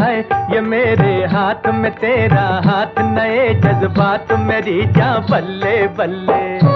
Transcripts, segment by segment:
है ये मेरे हाथ में तेरा हाथ नए जज्बात मेरी जा बल्ले बल्ले।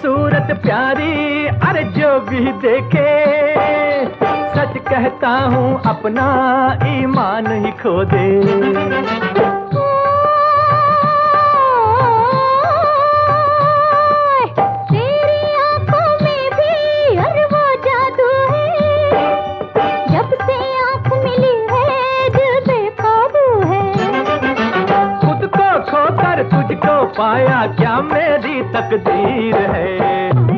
सूरत प्यारी अरे जो भी देखे। सच कहता हूँ अपना ईमान ही खो दे। तुझको पाया क्या मेरी तकदीर है?